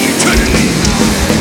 eternity.